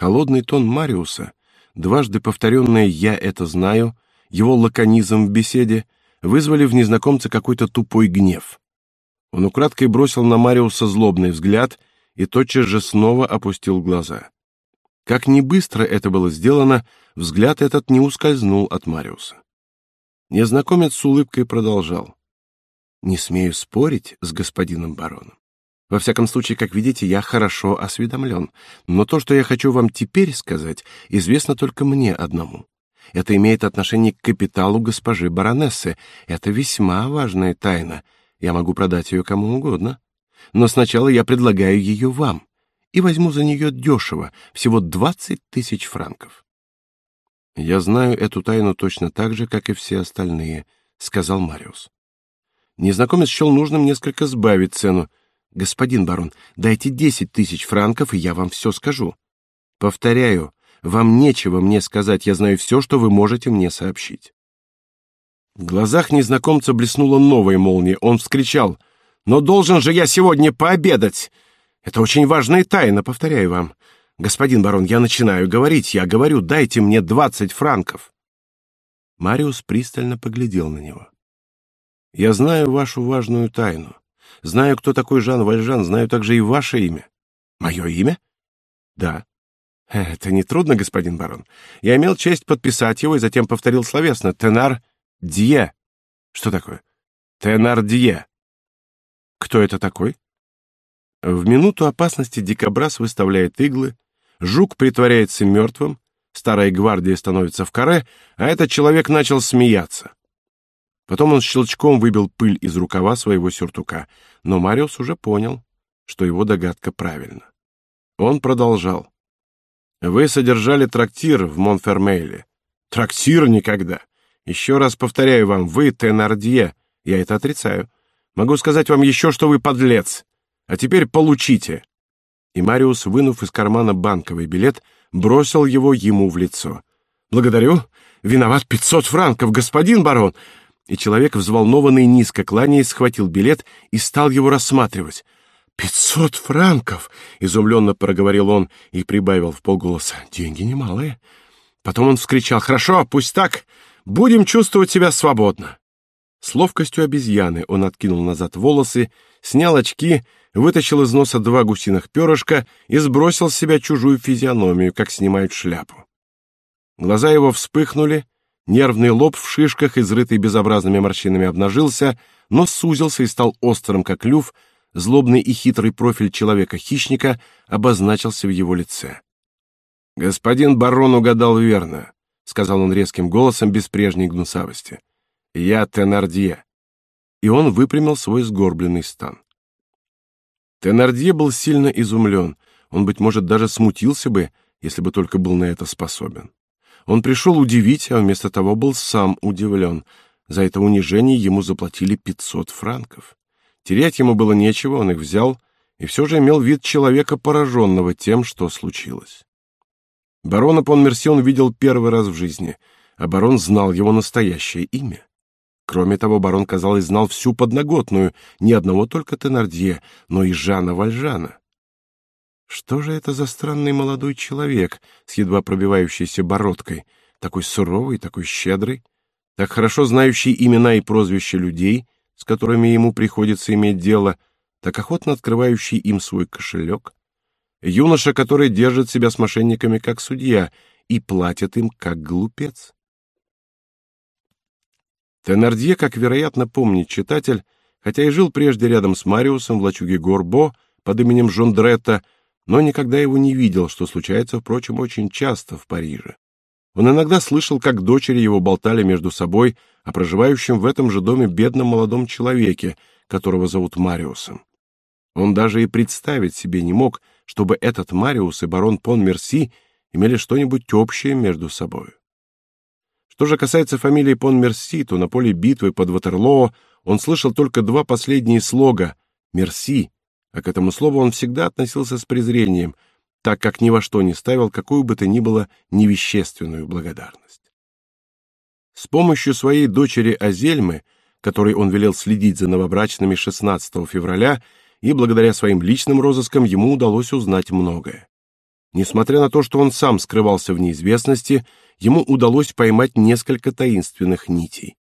Холодный тон Мариуса, дважды повторенное «я это знаю», его лаконизм в беседе вызвали в незнакомце какой-то тупой гнев. Он украдкой бросил на Мариуса злобный взгляд и тотчас же снова опустил глаза. Как ни быстро это было сделано, взгляд этот не ускользнул от Мариуса. Незнакомец с улыбкой продолжал. «Не смею спорить с господином бароном. Во всяком случае, как видите, я хорошо осведомлен, но то, что я хочу вам теперь сказать, известно только мне одному. Это имеет отношение к капиталу госпожи баронессы. Это весьма важная тайна. Я могу продать ее кому угодно. Но сначала я предлагаю ее вам и возьму за нее дешево, всего двадцать тысяч франков. Я знаю эту тайну точно так же, как и все остальные, сказал Мариус. Незнакомец счел нужным несколько сбавить цену. Господин барон, дайте десять тысяч франков, и я вам все скажу. Повторяю, вам нечего мне сказать, я знаю все, что вы можете мне сообщить. В глазах незнакомца блеснула новая молния. Он вскричал: "Но должен же я сегодня пообедать! Это очень важная тайна, повторяю вам. Господин барон, я начинаю говорить, я говорю, дайте мне двадцать франков". Мариус пристально поглядел на него. "Я знаю вашу важную тайну. Знаю, кто такой Жан Вальжан, знаю также и ваше имя. Мое имя? Да. Это не трудно, господин барон. Я имел честь подписать его и затем повторил словесно: Тенар Дье. Что такое? Тенар Дье. Кто это такой? В минуту опасности дикобраз выставляет иглы, жук притворяется мертвым, старая гвардия становится в каре, а этот человек начал смеяться. Потом он щелчком выбил пыль из рукава своего сюртука, но Мариус уже понял, что его догадка правильна. Он продолжал: вы содержали трактир в Монфермейле. Трактир никогда. Еще раз повторяю вам, вы Тенардье. Я это отрицаю. Могу сказать вам еще, что вы подлец. А теперь получите. И Мариус, вынув из кармана банковый билет, бросил его ему в лицо. Благодарю. Виноват пятьсот франков, господин барон. И человек, взволнованный, низко кланяясь, схватил билет и стал его рассматривать. «Пятьсот франков!» — изумленно проговорил он и прибавил в полголоса. «Деньги немалые». Потом он вскричал. «Хорошо, пусть так. Будем чувствовать себя свободно». С ловкостью обезьяны он откинул назад волосы, снял очки, вытащил из носа два гусиных перышка и сбросил с себя чужую физиономию, как снимают шляпу. Глаза его вспыхнули, нервный лоб в шишках, изрытый безобразными морщинами, обнажился, но сузился и стал острым, как люв, злобный и хитрый профиль человека-хищника обозначился в его лице. «Господин барон угадал верно», — сказал он резким голосом без прежней гнусавости. «Я Тенардье». И он выпрямил свой сгорбленный стан. Тенардье был сильно изумлен, он, быть может, даже смутился бы, если бы только был на это способен. Он пришел удивить, а вместо того был сам удивлен. За это унижение ему заплатили пятьсот франков. Терять ему было нечего, он их взял и все же имел вид человека, пораженного тем, что случилось. Барона Понмерси он видел первый раз в жизни, а барон знал его настоящее имя. Кроме того, барон, казалось, знал всю подноготную, не одного только Тенардье, но и Жана Вальжана. Что же это за странный молодой человек с едва пробивающейся бородкой, такой суровый, такой щедрый, так хорошо знающий имена и прозвища людей — с которыми ему приходится иметь дело, так охотно открывающий им свой кошелек, юноша, который держит себя с мошенниками как судья и платит им как глупец. Тенардье, как вероятно помнит читатель, хотя и жил прежде рядом с Мариусом в лачуге Горбо под именем Жондретта, но никогда его не видел, что случается, впрочем, очень часто в Париже. Он иногда слышал, как дочери его болтали между собой о проживающем в этом же доме бедном молодом человеке, которого зовут Мариусом. Он даже и представить себе не мог, чтобы этот Мариус и барон Пон Мерси имели что-нибудь общее между собой. Что же касается фамилии Пон Мерси, то на поле битвы под Ватерлоо он слышал только два последние слога «Мерси», а к этому слову он всегда относился с презрением — так как ни во что не ставил какую бы то ни было невещественную благодарность. С помощью своей дочери Азельмы, которой он велел следить за новобрачными 16 февраля, и благодаря своим личным розыскам ему удалось узнать многое. Несмотря на то, что он сам скрывался в неизвестности, ему удалось поймать несколько таинственных нитей.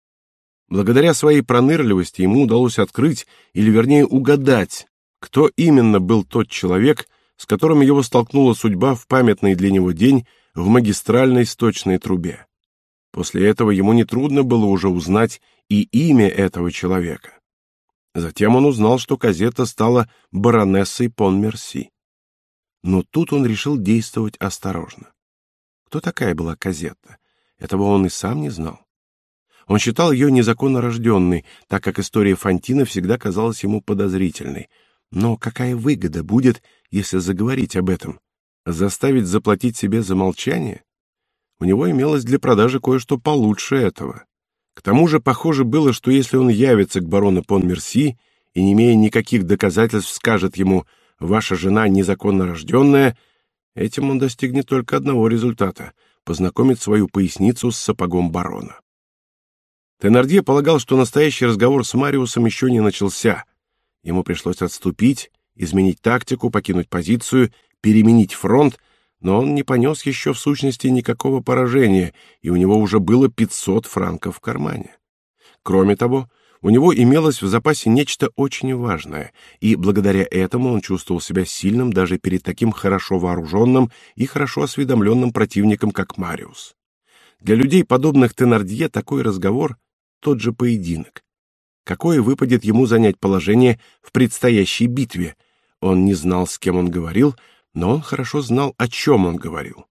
Благодаря своей пронырливости ему удалось открыть, или вернее угадать, кто именно был тот человек, с которым его столкнула судьба в памятный для него день в магистральной сточной трубе. После этого ему нетрудно было уже узнать и имя этого человека. Затем он узнал, что Казета стала баронессой Пон-Мерси. Но тут он решил действовать осторожно. Кто такая была Казетта? Этого он и сам не знал. Он считал ее незаконно рожденной, так как история Фантина всегда казалась ему подозрительной. Но какая выгода будет, если заговорить об этом? Заставить заплатить себе за молчание? У него имелось для продажи кое-что получше этого. К тому же похоже было, что если он явится к барону Пон-Мерси и, не имея никаких доказательств, скажет ему «Ваша жена незаконно рожденная», этим он достигнет только одного результата — познакомит свою поясницу с сапогом барона. Тенардье полагал, что настоящий разговор с Мариусом еще не начался. Ему пришлось отступить, изменить тактику, покинуть позицию, переменить фронт, но он не понес еще в сущности никакого поражения, и у него уже было 500 франков в кармане. Кроме того, у него имелось в запасе нечто очень важное, и благодаря этому он чувствовал себя сильным даже перед таким хорошо вооруженным и хорошо осведомленным противником, как Мариус. Для людей, подобных Тенардье, такой разговор тот же поединок. Какое выпадет ему занять положение в предстоящей битве? Он не знал, с кем он говорил, но он хорошо знал, о чем он говорил.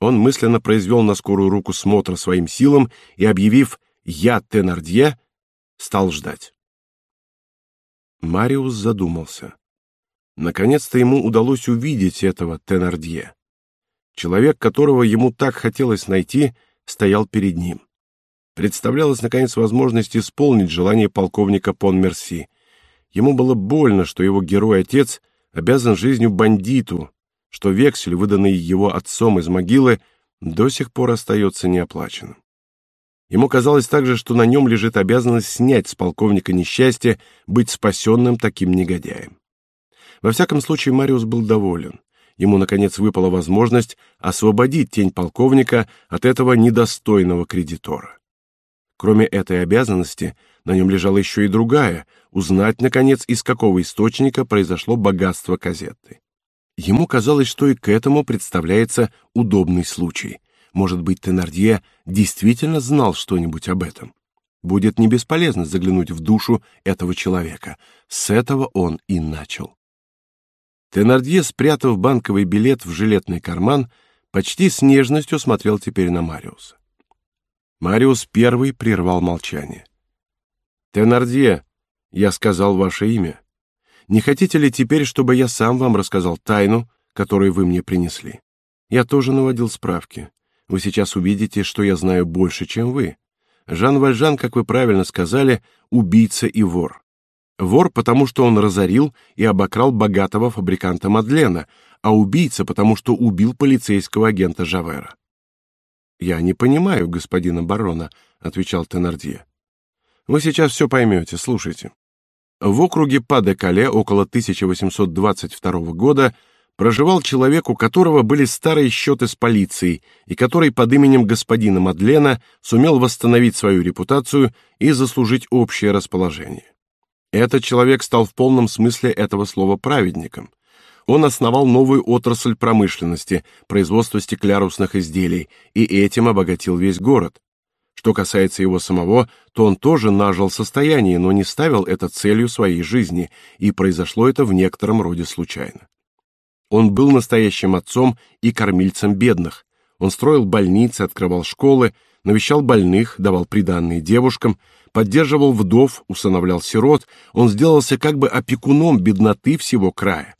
Он мысленно произвел на скорую руку смотр своим силам и, объявив «Я Тенардье», стал ждать. Мариус задумался. Наконец-то ему удалось увидеть этого Тенардье. Человек, которого ему так хотелось найти, стоял перед ним представлялась наконец возможность исполнить желание полковника Понмерси. Ему было больно, что его герой-отец обязан жизнью бандиту, что вексель, выданный его отцом из могилы, до сих пор остается неоплаченным. Ему казалось также, что на нем лежит обязанность снять с полковника несчастье быть спасенным таким негодяем. Во всяком случае, Мариус был доволен. Ему, наконец, выпала возможность освободить тень полковника от этого недостойного кредитора. Кроме этой обязанности, на нем лежала еще и другая — узнать, наконец, из какого источника произошло богатство Казетты. Ему казалось, что и к этому представляется удобный случай. Может быть, Тенардье действительно знал что-нибудь об этом. Будет не бесполезно заглянуть в душу этого человека. С этого он и начал. Тенардье, спрятав банковый билет в жилетный карман, почти с нежностью смотрел теперь на Мариуса. Мариус первый прервал молчание. Тенардье, я сказал ваше имя. Не хотите ли теперь, чтобы я сам вам рассказал тайну, которую вы мне принесли? Я тоже наводил справки. Вы сейчас увидите, что я знаю больше, чем вы. Жан Вальжан, как вы правильно сказали, убийца и вор. Вор, потому что он разорил и обокрал богатого фабриканта Мадлена, а убийца, потому что убил полицейского агента Жавера. Я не понимаю господина барона, отвечал Тенардье. Вы сейчас все поймете, слушайте. В округе Па-де-Кале около 1822 года проживал человек, у которого были старые счеты с полицией, и который под именем господина Мадлена сумел восстановить свою репутацию и заслужить общее расположение. Этот человек стал в полном смысле этого слова праведником он основал новую отрасль промышленности, производство стеклярусных изделий, и этим обогатил весь город. Что касается его самого, то он тоже нажил состояние, но не ставил это целью своей жизни, и произошло это в некотором роде случайно. Он был настоящим отцом и кормильцем бедных. Он строил больницы, открывал школы, навещал больных, давал приданные девушкам, поддерживал вдов, усыновлял сирот, он сделался как бы опекуном бедноты всего края.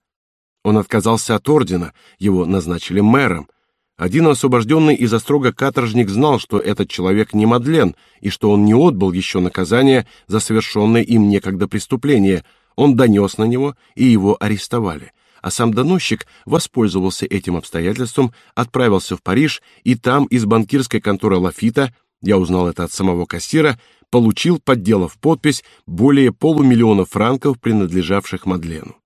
Он отказался от ордена, его назначили мэром. Один освобожденный из острога каторжник знал, что этот человек не Мадлен и что он не отбыл еще наказание за совершенное им некогда преступление. Он донес на него, и его арестовали. А сам доносчик воспользовался этим обстоятельством, отправился в Париж и там из банкирской конторы Лафита, я узнал это от самого кассира, получил, подделав подпись, более полумиллиона франков, принадлежавших Мадлену.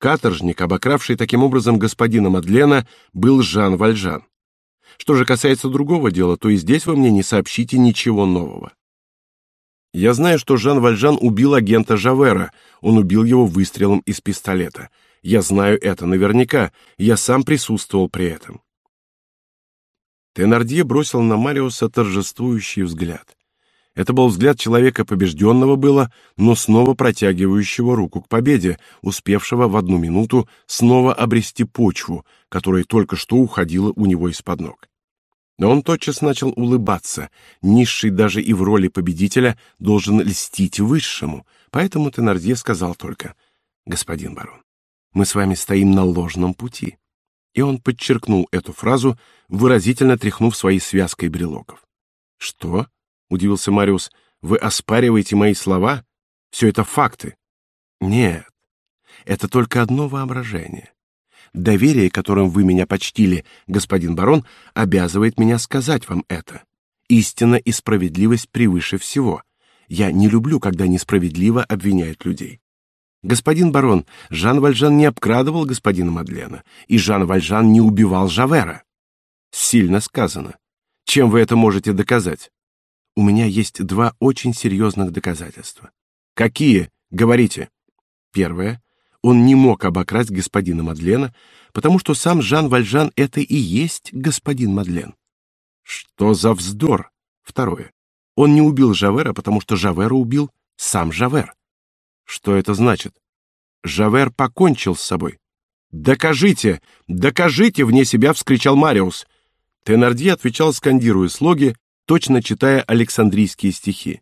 Каторжник, обокравший таким образом господина Мадлена, был Жан Вальжан. Что же касается другого дела, то и здесь вы мне не сообщите ничего нового. Я знаю, что Жан Вальжан убил агента Жавера. Он убил его выстрелом из пистолета. Я знаю это наверняка. Я сам присутствовал при этом. Тенардье бросил на Мариуса торжествующий взгляд. Это был взгляд человека побежденного было, но снова протягивающего руку к победе, успевшего в одну минуту снова обрести почву, которая только что уходила у него из-под ног. Но он тотчас начал улыбаться. Низший даже и в роли победителя должен льстить высшему, поэтому Тенардье сказал только «Господин барон, мы с вами стоим на ложном пути». И он подчеркнул эту фразу, выразительно тряхнув своей связкой брелоков. «Что?» Удивился Мариус. Вы оспариваете мои слова? Все это факты. Нет. Это только одно воображение. Доверие, которым вы меня почтили, господин барон, обязывает меня сказать вам это. Истина и справедливость превыше всего. Я не люблю, когда несправедливо обвиняют людей. Господин барон, Жан Вальжан не обкрадывал господина Мадлена, и Жан Вальжан не убивал Жавера. Сильно сказано. Чем вы это можете доказать? У меня есть два очень серьезных доказательства. Какие? Говорите. Первое. Он не мог обокрасть господина Мадлена, потому что сам Жан Вальжан это и есть господин Мадлен. Что за вздор? Второе. Он не убил Жавера, потому что Жавера убил сам Жавер. Что это значит? Жавер покончил с собой. Докажите, докажите, вне себя вскричал Мариус. Тенардье отвечал, скандируя слоги, точно читая Александрийские стихи.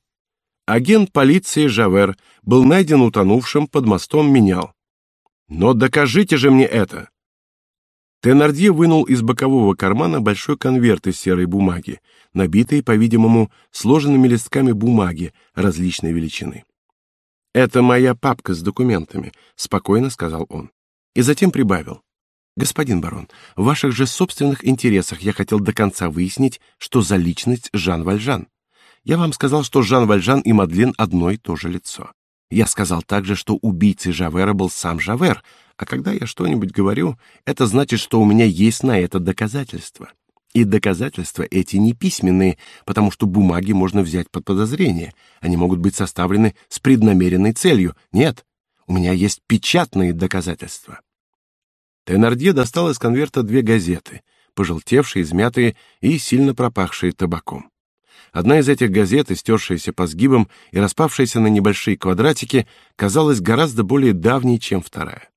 Агент полиции Жавер был найден утонувшим под мостом Менял. Но докажите же мне это. Тенардье вынул из бокового кармана большой конверт из серой бумаги, набитый, по-видимому, сложенными листками бумаги различной величины. Это моя папка с документами, спокойно сказал он. И затем прибавил: Господин барон, в ваших же собственных интересах я хотел до конца выяснить, что за личность Жан Вальжан. Я вам сказал, что Жан Вальжан и Мадлен одно и то же лицо. Я сказал также, что убийцей Жавера был сам Жавер, а когда я что-нибудь говорю, это значит, что у меня есть на это доказательства. И доказательства эти не письменные, потому что бумаги можно взять под подозрение. Они могут быть составлены с преднамеренной целью. Нет, у меня есть печатные доказательства. Тенардье достал из конверта две газеты, пожелтевшие, измятые и сильно пропахшие табаком. Одна из этих газет, истершаяся по сгибам и распавшаяся на небольшие квадратики, казалась гораздо более давней, чем вторая.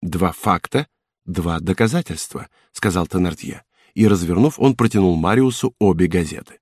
Два факта, два доказательства, сказал Тенардье, и развернув, он протянул Мариусу обе газеты.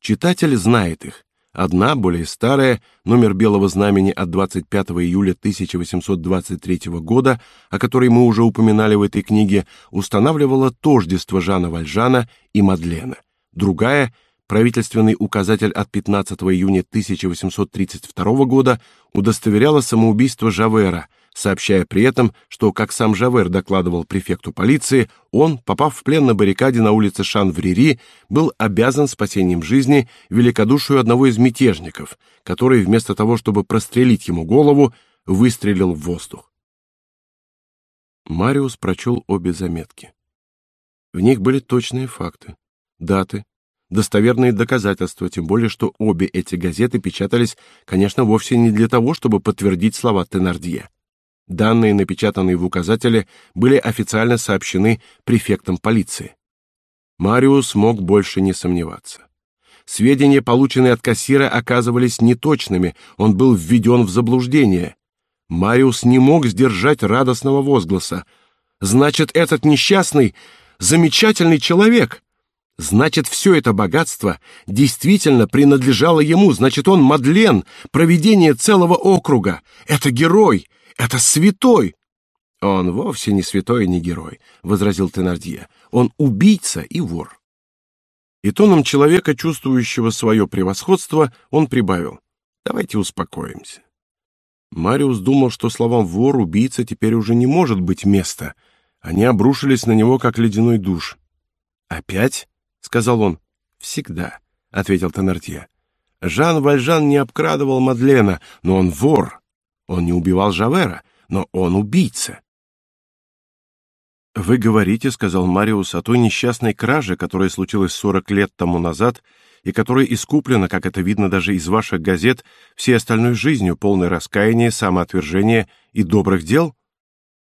Читатель знает их, Одна, более старая, номер Белого знамени от 25 июля 1823 года, о которой мы уже упоминали в этой книге, устанавливала тождество Жана Вальжана и Мадлена. Другая правительственный указатель от 15 июня 1832 года удостоверяла самоубийство Жавера, сообщая при этом, что, как сам Жавер докладывал префекту полиции, он, попав в плен на баррикаде на улице Шан-Врери, был обязан спасением жизни великодушию одного из мятежников, который вместо того, чтобы прострелить ему голову, выстрелил в воздух. Мариус прочел обе заметки. В них были точные факты, даты, достоверные доказательства, тем более что обе эти газеты печатались, конечно, вовсе не для того, чтобы подтвердить слова Тенардье. Данные, напечатанные в указателе, были официально сообщены префектом полиции. Мариус мог больше не сомневаться. Сведения, полученные от кассира, оказывались неточными, он был введен в заблуждение. Мариус не мог сдержать радостного возгласа. «Значит, этот несчастный — замечательный человек!» Значит, все это богатство действительно принадлежало ему. Значит, он Мадлен, провидение целого округа. Это герой, это святой. Он вовсе не святой и не герой, возразил Тенардье. Он убийца и вор. И тоном человека, чувствующего свое превосходство, он прибавил: "Давайте успокоимся". Мариус думал, что словам вор, убийца теперь уже не может быть места. Они обрушились на него как ледяной душ. Опять? сказал он. Всегда, ответил Теннертье. Жан Вальжан не обкрадывал Мадлена, но он вор. Он не убивал Жавера, но он убийца. Вы говорите, сказал Мариус, о той несчастной краже, которая случилась сорок лет тому назад и которая искуплена, как это видно даже из ваших газет, всей остальной жизнью, полной раскаяния, самоотвержения и добрых дел.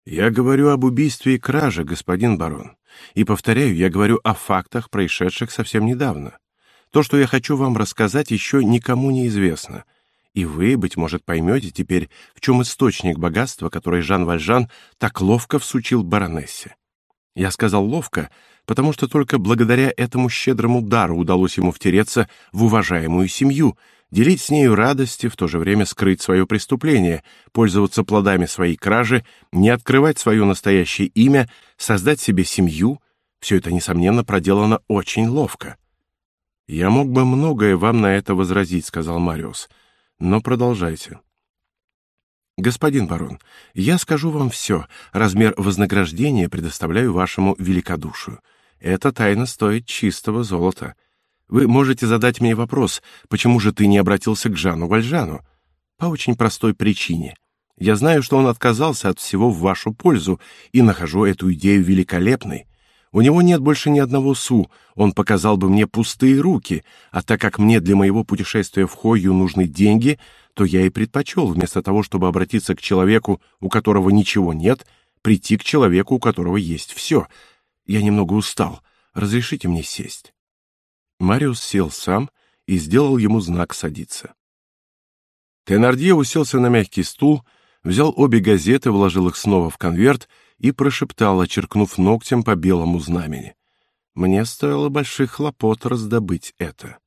Я говорю об убийстве и краже, господин барон. И повторяю, я говорю о фактах, происшедших совсем недавно. То, что я хочу вам рассказать, еще никому не известно. И вы, быть может, поймете теперь, в чем источник богатства, который Жан Вальжан так ловко всучил баронессе. Я сказал ловко, потому что только благодаря этому щедрому дару удалось ему втереться в уважаемую семью, делить с нею радости, в то же время скрыть свое преступление, пользоваться плодами своей кражи, не открывать свое настоящее имя, создать себе семью. Все это несомненно проделано очень ловко. Я мог бы многое вам на это возразить, сказал Мариус, но продолжайте. Господин барон, я скажу вам все. Размер вознаграждения предоставляю вашему великодушию. Эта тайна стоит чистого золота. Вы можете задать мне вопрос, почему же ты не обратился к Жану Вальжану? По очень простой причине. Я знаю, что он отказался от всего в вашу пользу и нахожу эту идею великолепной. У него нет больше ни одного су, он показал бы мне пустые руки, а так как мне для моего путешествия в Хойю нужны деньги, то я и предпочел, вместо того, чтобы обратиться к человеку, у которого ничего нет, прийти к человеку, у которого есть все. Я немного устал. Разрешите мне сесть. Мариус сел сам и сделал ему знак садиться. Тенардье уселся на мягкий стул, взял обе газеты, вложил их снова в конверт и прошептал, очеркнув ногтем по белому знамени. Мне стоило больших хлопот раздобыть это.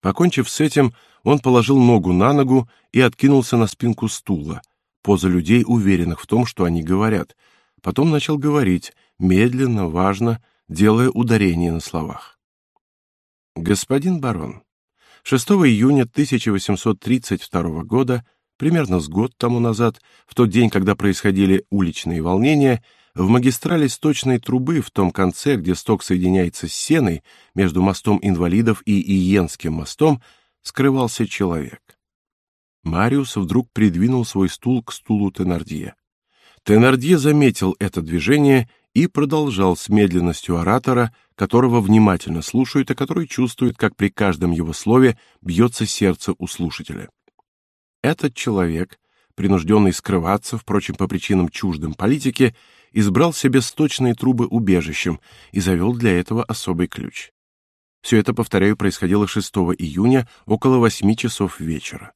Покончив с этим, он положил ногу на ногу и откинулся на спинку стула, поза людей, уверенных в том, что они говорят. Потом начал говорить, медленно, важно, делая ударение на словах. Господин барон, 6 июня 1832 года Примерно с год тому назад, в тот день, когда происходили уличные волнения, в магистрали сточной трубы в том конце, где сток соединяется с сеной, между мостом инвалидов и Иенским мостом, скрывался человек. Мариус вдруг придвинул свой стул к стулу Тенардье. Тенардье заметил это движение и продолжал с медленностью оратора, которого внимательно слушают и который чувствует, как при каждом его слове бьется сердце у слушателя. Этот человек, принужденный скрываться, впрочем, по причинам чуждым политике, избрал себе сточные трубы убежищем и завел для этого особый ключ. Все это, повторяю, происходило 6 июня около восьми часов вечера.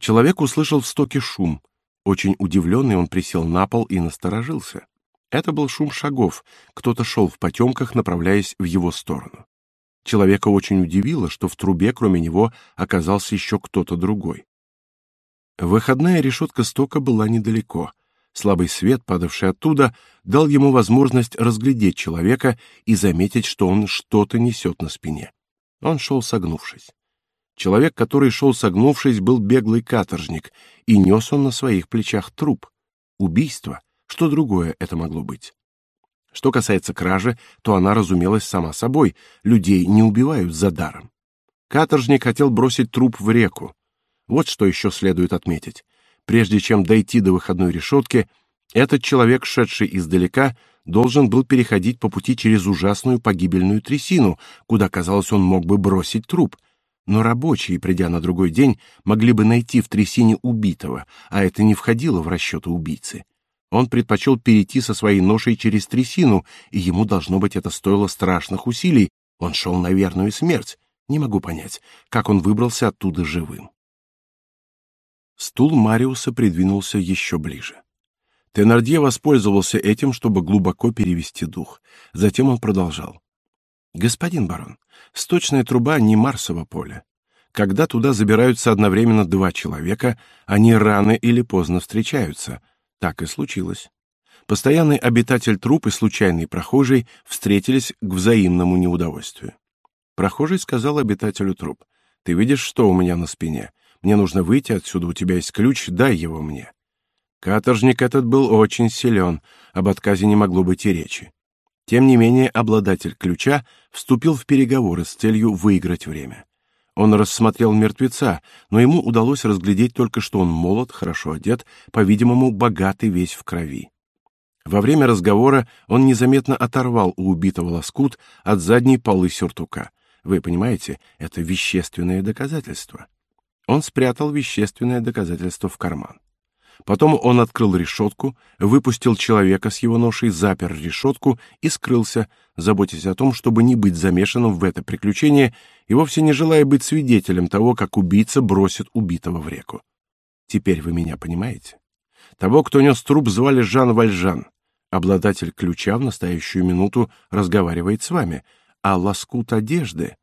Человек услышал в стоке шум. Очень удивленный, он присел на пол и насторожился. Это был шум шагов. Кто-то шел в потемках, направляясь в его сторону. Человека очень удивило, что в трубе, кроме него, оказался еще кто-то другой. Выходная решетка стока была недалеко. Слабый свет, падавший оттуда, дал ему возможность разглядеть человека и заметить, что он что-то несет на спине. Он шел согнувшись. Человек, который шел согнувшись, был беглый каторжник, и нес он на своих плечах труп. Убийство. Что другое это могло быть? Что касается кражи, то она разумелась сама собой. Людей не убивают за даром. Каторжник хотел бросить труп в реку. Вот что еще следует отметить. Прежде чем дойти до выходной решетки, этот человек, шедший издалека, должен был переходить по пути через ужасную погибельную трясину, куда, казалось, он мог бы бросить труп. Но рабочие, придя на другой день, могли бы найти в трясине убитого, а это не входило в расчеты убийцы. Он предпочел перейти со своей ношей через трясину, и ему должно быть это стоило страшных усилий. Он шел на верную смерть. Не могу понять, как он выбрался оттуда живым. Стул Мариуса придвинулся еще ближе. Тенардье воспользовался этим, чтобы глубоко перевести дух. Затем он продолжал: "Господин барон, сточная труба не Марсово поле. Когда туда забираются одновременно два человека, они рано или поздно встречаются. Так и случилось. Постоянный обитатель труп и случайный прохожий встретились к взаимному неудовольствию. Прохожий сказал обитателю труп: "Ты видишь, что у меня на спине? Мне нужно выйти отсюда, у тебя есть ключ, дай его мне. Каторжник этот был очень силен, об отказе не могло быть и речи. Тем не менее, обладатель ключа вступил в переговоры с целью выиграть время. Он рассмотрел мертвеца, но ему удалось разглядеть только, что он молод, хорошо одет, по-видимому, богатый весь в крови. Во время разговора он незаметно оторвал у убитого лоскут от задней полы сюртука. Вы понимаете, это вещественное доказательство. Он спрятал вещественное доказательство в карман. Потом он открыл решетку, выпустил человека с его ношей, запер решетку и скрылся, заботясь о том, чтобы не быть замешанным в это приключение и вовсе не желая быть свидетелем того, как убийца бросит убитого в реку. Теперь вы меня понимаете? Того, кто нес труп, звали Жан Вальжан. Обладатель ключа в настоящую минуту разговаривает с вами, а лоскут одежды...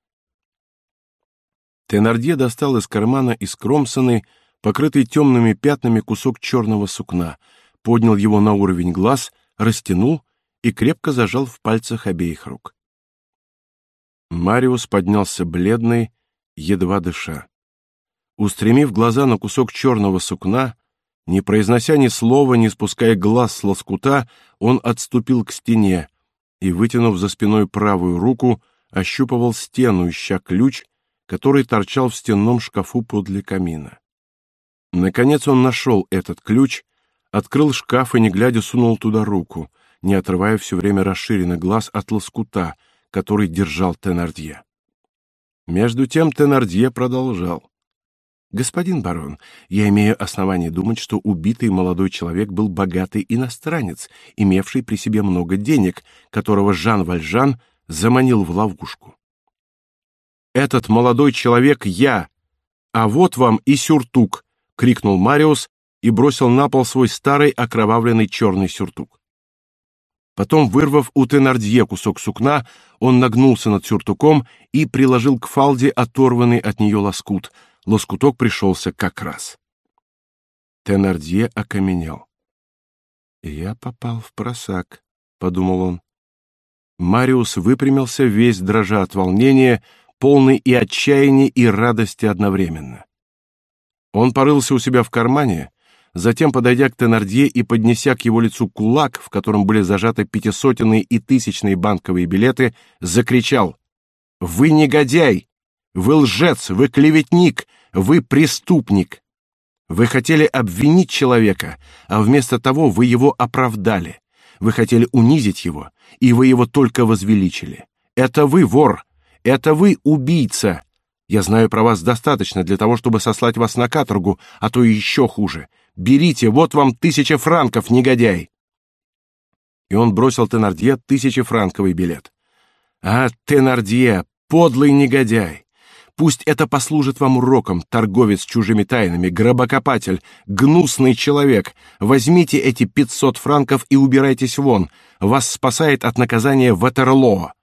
Тенардье достал из кармана искромсанный, покрытый темными пятнами кусок черного сукна, поднял его на уровень глаз, растянул и крепко зажал в пальцах обеих рук. Мариус поднялся бледный, едва дыша. Устремив глаза на кусок черного сукна, не произнося ни слова, не спуская глаз с лоскута, он отступил к стене и, вытянув за спиной правую руку, ощупывал стену, ища ключ, который торчал в стенном шкафу подле камина. Наконец он нашел этот ключ, открыл шкаф и, не глядя, сунул туда руку, не отрывая все время расширенных глаз от лоскута, который держал Тенардье. Между тем Тенардье продолжал. «Господин барон, я имею основание думать, что убитый молодой человек был богатый иностранец, имевший при себе много денег, которого Жан Вальжан заманил в ловушку. Этот молодой человек я, а вот вам и сюртук, — крикнул Мариус и бросил на пол свой старый окровавленный черный сюртук. Потом, вырвав у Тенардье кусок сукна, он нагнулся над сюртуком и приложил к фалде оторванный от нее лоскут. Лоскуток пришелся как раз. Тенардье окаменел. «Я попал в просак», — подумал он. Мариус выпрямился, весь дрожа от волнения, полный и отчаяния, и радости одновременно. Он порылся у себя в кармане, затем, подойдя к Тенардье и поднеся к его лицу кулак, в котором были зажаты пятисотенные и тысячные банковые билеты, закричал «Вы негодяй! Вы лжец! Вы клеветник! Вы преступник! Вы хотели обвинить человека, а вместо того вы его оправдали. Вы хотели унизить его, и вы его только возвеличили. Это вы вор! Это вы убийца! Я знаю про вас достаточно для того, чтобы сослать вас на каторгу, а то и еще хуже. Берите, вот вам тысяча франков, негодяй!» И он бросил Тенардье тысячефранковый билет. «А, Тенардье, подлый негодяй! Пусть это послужит вам уроком, торговец чужими тайнами, гробокопатель, гнусный человек. Возьмите эти пятьсот франков и убирайтесь вон. Вас спасает от наказания Ватерлоо».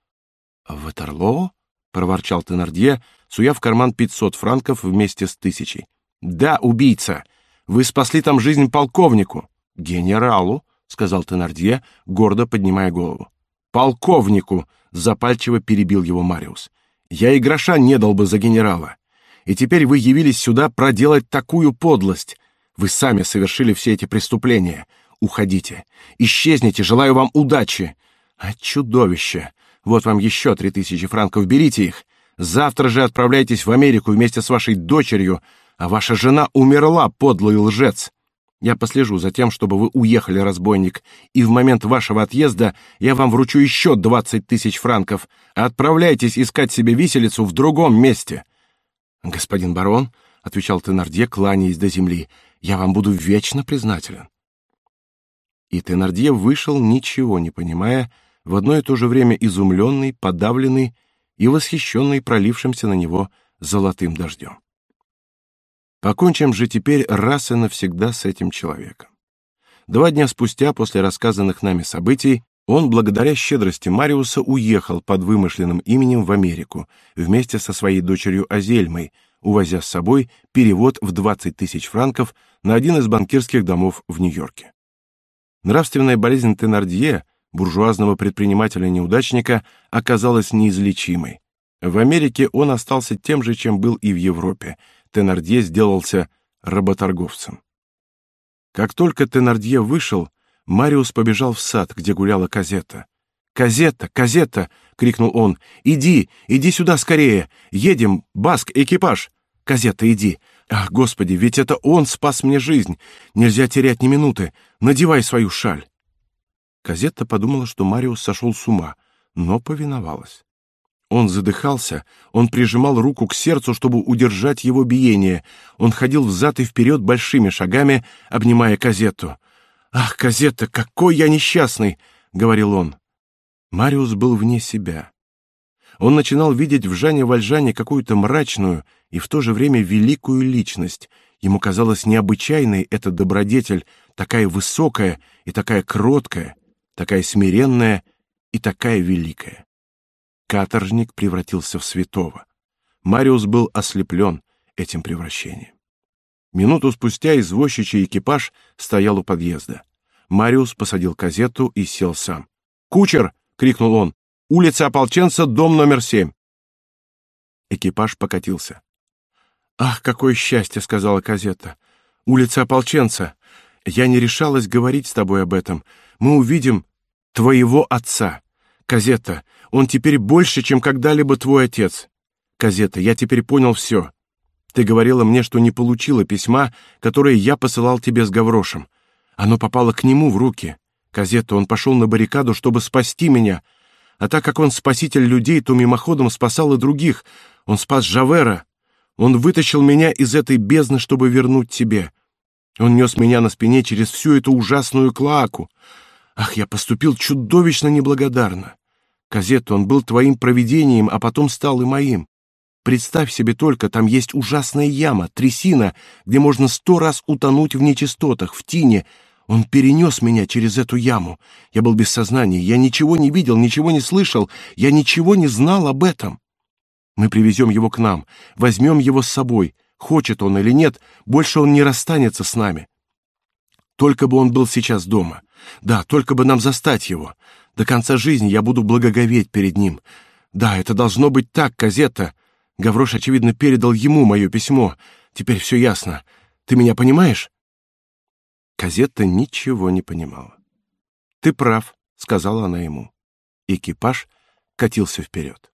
«Ватерлоо?» — проворчал Тенардье, суя в карман 500 франков вместе с тысячей. «Да, убийца! Вы спасли там жизнь полковнику!» «Генералу!» — сказал Тенардье, гордо поднимая голову. «Полковнику!» — запальчиво перебил его Мариус. «Я и гроша не дал бы за генерала. И теперь вы явились сюда проделать такую подлость. Вы сами совершили все эти преступления. Уходите. Исчезните, желаю вам удачи. А чудовище! Вот вам еще три тысячи франков, берите их. Завтра же отправляйтесь в Америку вместе с вашей дочерью, а ваша жена умерла, подлый лжец. Я послежу за тем, чтобы вы уехали, разбойник, и в момент вашего отъезда я вам вручу еще двадцать тысяч франков. Отправляйтесь искать себе виселицу в другом месте. Господин барон, — отвечал Тенардье, кланяясь до земли, — я вам буду вечно признателен. И Тенардье вышел, ничего не понимая, в одно и то же время изумленный, подавленный и восхищенный пролившимся на него золотым дождем. Покончим же теперь раз и навсегда с этим человеком. Два дня спустя после рассказанных нами событий он, благодаря щедрости Мариуса, уехал под вымышленным именем в Америку вместе со своей дочерью Азельмой, увозя с собой перевод в 20 тысяч франков на один из банкирских домов в Нью-Йорке. Нравственная болезнь Тенардье буржуазного предпринимателя-неудачника оказалась неизлечимой. В Америке он остался тем же, чем был и в Европе. Тенардье сделался работорговцем. Как только Тенардье вышел, Мариус побежал в сад, где гуляла Казета. «Казетта! Казетта!» — крикнул он. «Иди! Иди сюда скорее! Едем! Баск! Экипаж! Казетта, иди! Ах, Господи, ведь это он спас мне жизнь! Нельзя терять ни минуты! Надевай свою шаль!» Казетта подумала, что Мариус сошел с ума, но повиновалась. Он задыхался, он прижимал руку к сердцу, чтобы удержать его биение. Он ходил взад и вперед большими шагами, обнимая Казетту. «Ах, Казетта, какой я несчастный!» — говорил он. Мариус был вне себя. Он начинал видеть в Жане Вальжане какую-то мрачную и в то же время великую личность. Ему казалось необычайной эта добродетель, такая высокая и такая кроткая, такая смиренная и такая великая. Каторжник превратился в святого. Мариус был ослеплен этим превращением. Минуту спустя извозчичий экипаж стоял у подъезда. Мариус посадил казету и сел сам. «Кучер!» — крикнул он. «Улица Ополченца, дом номер семь». Экипаж покатился. «Ах, какое счастье!» — сказала Казетта. «Улица Ополченца! Я не решалась говорить с тобой об этом. Мы увидим твоего отца. Казетта, он теперь больше, чем когда-либо твой отец. Казетта, я теперь понял все. Ты говорила мне, что не получила письма, которое я посылал тебе с Гаврошем. Оно попало к нему в руки. Казетта, он пошел на баррикаду, чтобы спасти меня. А так как он спаситель людей, то мимоходом спасал и других. Он спас Жавера. Он вытащил меня из этой бездны, чтобы вернуть тебе. Он нес меня на спине через всю эту ужасную клоаку. Ах, я поступил чудовищно неблагодарно. Казетта, он был твоим провидением, а потом стал и моим. Представь себе только, там есть ужасная яма, трясина, где можно сто раз утонуть в нечистотах, в тине. Он перенес меня через эту яму. Я был без сознания, я ничего не видел, ничего не слышал, я ничего не знал об этом. Мы привезем его к нам, возьмем его с собой. Хочет он или нет, больше он не расстанется с нами. Только бы он был сейчас дома. Да, только бы нам застать его. До конца жизни я буду благоговеть перед ним. Да, это должно быть так, Казетта. Гаврош, очевидно, передал ему мое письмо. Теперь все ясно. Ты меня понимаешь?» Казетта ничего не понимала. «Ты прав», — сказала она ему. Экипаж катился вперед.